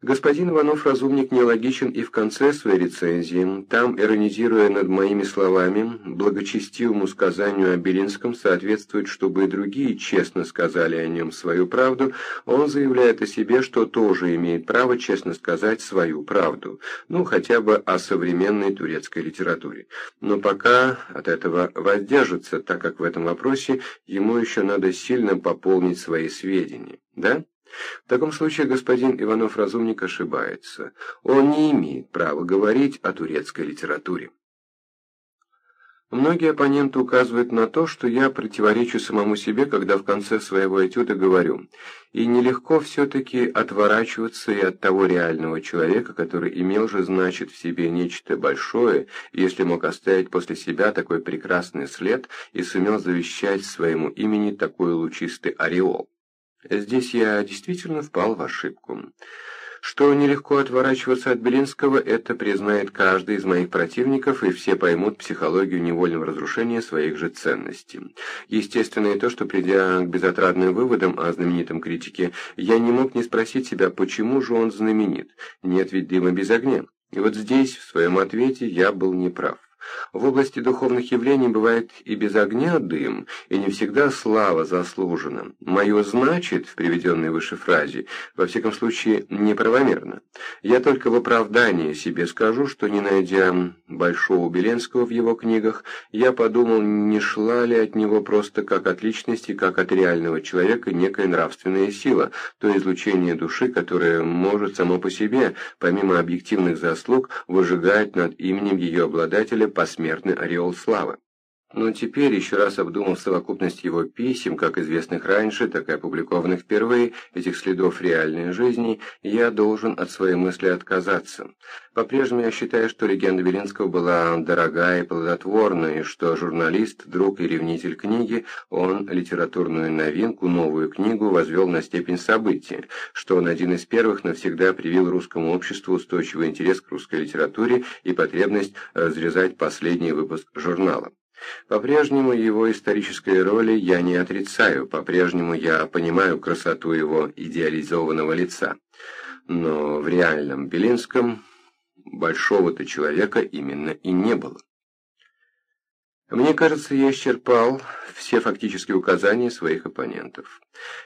Господин Иванов-разумник нелогичен и в конце своей рецензии. Там, иронизируя над моими словами, благочестивому сказанию о Белинском соответствует, чтобы и другие честно сказали о нем свою правду, он заявляет о себе, что тоже имеет право честно сказать свою правду, ну, хотя бы о современной турецкой литературе. Но пока от этого воздержится, так как в этом вопросе ему еще надо сильно пополнить свои сведения. Да? В таком случае господин Иванов-разумник ошибается. Он не имеет права говорить о турецкой литературе. Многие оппоненты указывают на то, что я противоречу самому себе, когда в конце своего этюда говорю, и нелегко все-таки отворачиваться и от того реального человека, который имел же, значит, в себе нечто большое, если мог оставить после себя такой прекрасный след и сумел завещать своему имени такой лучистый ореол. Здесь я действительно впал в ошибку. Что нелегко отворачиваться от Белинского, это признает каждый из моих противников, и все поймут психологию невольного разрушения своих же ценностей. Естественно и то, что, придя к безотрадным выводам о знаменитом критике, я не мог не спросить себя, почему же он знаменит, нет ведь дыма без огня. И вот здесь, в своем ответе, я был неправ. В области духовных явлений бывает и без огня дым, и не всегда слава заслужена. Мое «значит» в приведенной выше фразе, во всяком случае, неправомерно. Я только в оправдании себе скажу, что не найдя Большого Беленского в его книгах, я подумал, не шла ли от него просто как от личности, как от реального человека некая нравственная сила, то излучение души, которое может само по себе, помимо объективных заслуг, выжигать над именем ее обладателя посмертный ореол славы. Но теперь, еще раз обдумав совокупность его писем, как известных раньше, так и опубликованных впервые, этих следов реальной жизни, я должен от своей мысли отказаться. По-прежнему я считаю, что легенда Белинского была дорогая и плодотворная, и что журналист, друг и ревнитель книги, он литературную новинку, новую книгу возвел на степень события, что он один из первых навсегда привил русскому обществу устойчивый интерес к русской литературе и потребность разрезать последний выпуск журнала. По-прежнему его исторической роли я не отрицаю, по-прежнему я понимаю красоту его идеализованного лица. Но в реальном Белинском большого-то человека именно и не было. Мне кажется, я исчерпал все фактические указания своих оппонентов.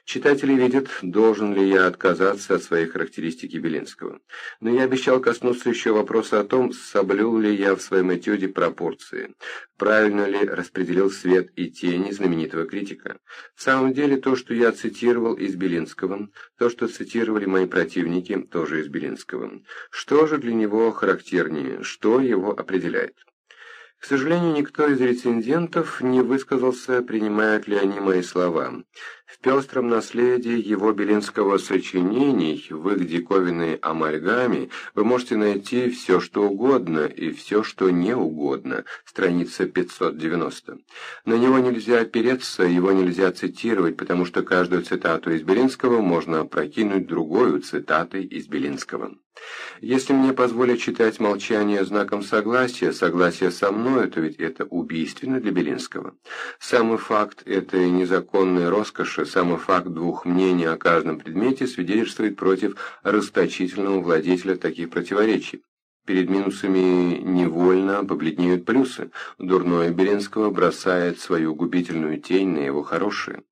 Читатели видят, должен ли я отказаться от своей характеристики Белинского. Но я обещал коснуться еще вопроса о том, соблюл ли я в своем этюде пропорции, правильно ли распределил свет и тени знаменитого критика. В самом деле, то, что я цитировал из Белинского, то, что цитировали мои противники, тоже из Белинского. Что же для него характернее, что его определяет? К сожалению, никто из рецензентов не высказался, принимают ли они мои слова. В пестром наследии его белинского сочинений, в их диковинной амальгаме, вы можете найти все, что угодно и все, что не угодно, страница 590. На него нельзя опереться, его нельзя цитировать, потому что каждую цитату из Белинского можно опрокинуть другой цитатой из Белинского. Если мне позволят читать молчание знаком согласия, согласие со мной, то ведь это убийственно для Белинского. Самый факт этой незаконной роскоши, самый факт двух мнений о каждом предмете свидетельствует против расточительного владетеля таких противоречий. Перед минусами невольно побледнеют плюсы. Дурное Белинского бросает свою губительную тень на его хорошее.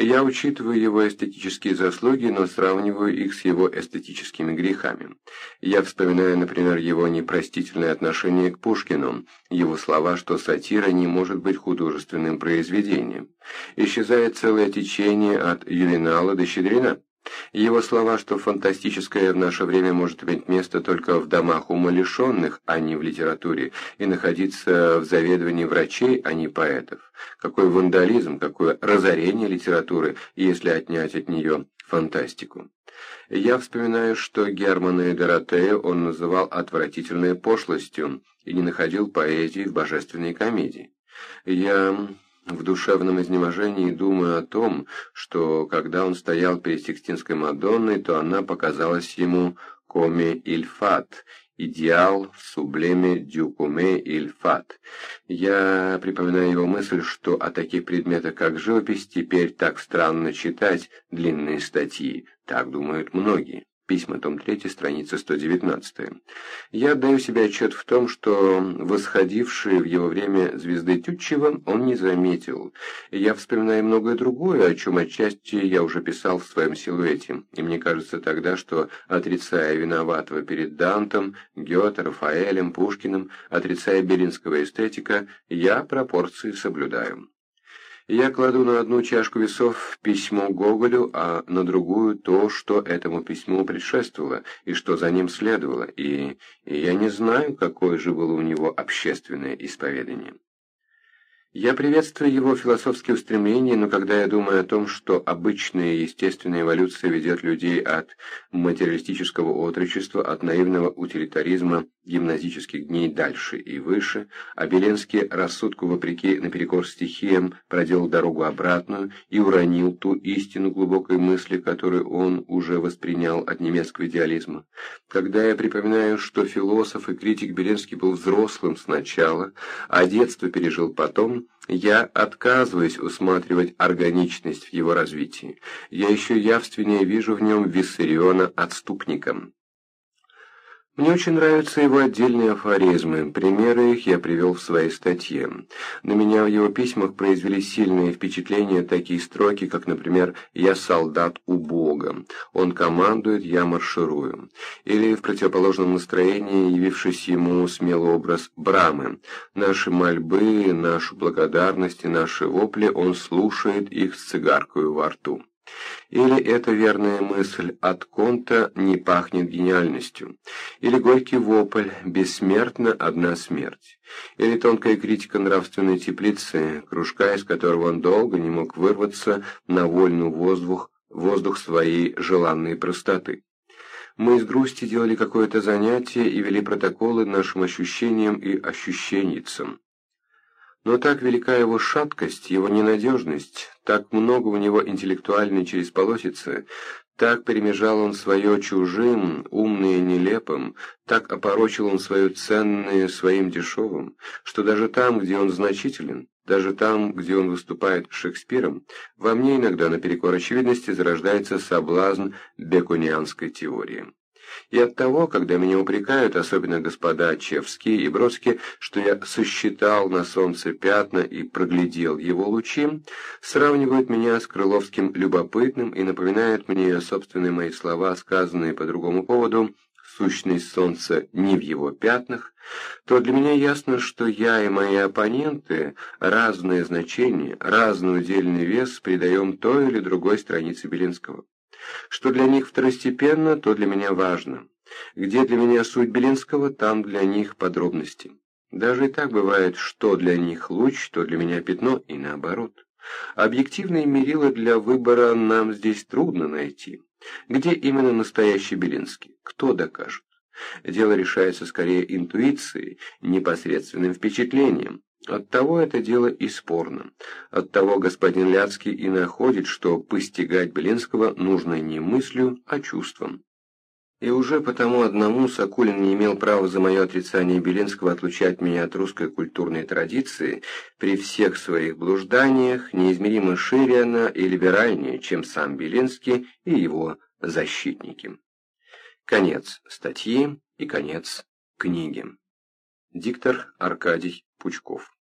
Я учитываю его эстетические заслуги, но сравниваю их с его эстетическими грехами. Я вспоминаю, например, его непростительное отношение к Пушкину, его слова, что сатира не может быть художественным произведением. Исчезает целое течение от Ювенала до Щедрина. Его слова, что фантастическое в наше время может иметь место только в домах умалишенных, а не в литературе, и находиться в заведовании врачей, а не поэтов. Какой вандализм, какое разорение литературы, если отнять от нее фантастику. Я вспоминаю, что Германа и Доротею он называл отвратительной пошлостью и не находил поэзии в божественной комедии. Я в душевном изнеможении думаю о том, что когда он стоял перед Сикстинской Мадонной, то она показалась ему коме ильфат, идеал сублеме дюкуме ильфат. Я припоминаю его мысль, что о таких предметах, как живопись, теперь так странно читать длинные статьи, так думают многие. Письма, том 3, страница 119. Я отдаю себе отчет в том, что восходившие в его время звезды Тютчева он не заметил. Я вспоминаю многое другое, о чем отчасти я уже писал в своем силуэте, и мне кажется тогда, что, отрицая виноватого перед Дантом, Гёте, Рафаэлем, Пушкиным, отрицая белинского эстетика, я пропорции соблюдаю. Я кладу на одну чашку весов письмо Гоголю, а на другую то, что этому письму предшествовало и что за ним следовало, и, и я не знаю, какое же было у него общественное исповедание. Я приветствую его философские устремления, но когда я думаю о том, что обычная естественная эволюция ведет людей от материалистического отрочества, от наивного утилитаризма гимназических дней дальше и выше, а Беленский рассудку вопреки наперекор стихиям проделал дорогу обратную и уронил ту истину глубокой мысли, которую он уже воспринял от немецкого идеализма. Когда я припоминаю, что философ и критик Беленский был взрослым сначала, а детство пережил потом, я отказываюсь усматривать органичность в его развитии. Я еще явственнее вижу в нем Виссариона отступником. Мне очень нравятся его отдельные афоризмы, примеры их я привел в своей статье. На меня в его письмах произвели сильное впечатление такие строки, как, например, «Я солдат у Бога», «Он командует, я марширую», или в противоположном настроении, явившись ему смелый образ Брамы, «Наши мольбы, нашу благодарность и наши вопли он слушает их с цигаркою во рту». Или эта верная мысль от Конта не пахнет гениальностью. Или горький вопль «Бессмертна одна смерть». Или тонкая критика нравственной теплицы, кружка, из которого он долго не мог вырваться на вольный воздух, воздух своей желанной простоты. Мы из грусти делали какое-то занятие и вели протоколы нашим ощущениям и ощущенницам. Но так велика его шаткость, его ненадежность, так много у него интеллектуальной через полосицы, так перемежал он свое чужим, умное нелепым, так опорочил он свое ценное своим дешевым, что даже там, где он значителен, даже там, где он выступает Шекспиром, во мне иногда наперекор очевидности зарождается соблазн беконианской теории. И от того, когда меня упрекают, особенно господа Чевские и Бродские, что я сосчитал на солнце пятна и проглядел его лучи, сравнивают меня с Крыловским любопытным и напоминают мне собственные мои слова, сказанные по другому поводу, сущность солнца не в его пятнах, то для меня ясно, что я и мои оппоненты разное значение, разный удельный вес придаем той или другой странице Белинского. Что для них второстепенно, то для меня важно. Где для меня суть Белинского, там для них подробности. Даже и так бывает, что для них луч, то для меня пятно, и наоборот. Объективные мерила для выбора нам здесь трудно найти. Где именно настоящий Белинский? Кто докажет? Дело решается скорее интуицией, непосредственным впечатлением. Оттого это дело и спорно. Оттого господин Ляцкий и находит, что постигать Белинского нужно не мыслью, а чувством. И уже потому одному Сокулин не имел права за мое отрицание Белинского отлучать меня от русской культурной традиции, при всех своих блужданиях неизмеримо шире она и либеральнее, чем сам Белинский и его защитники. Конец статьи и конец книги. Диктор Аркадий Пучков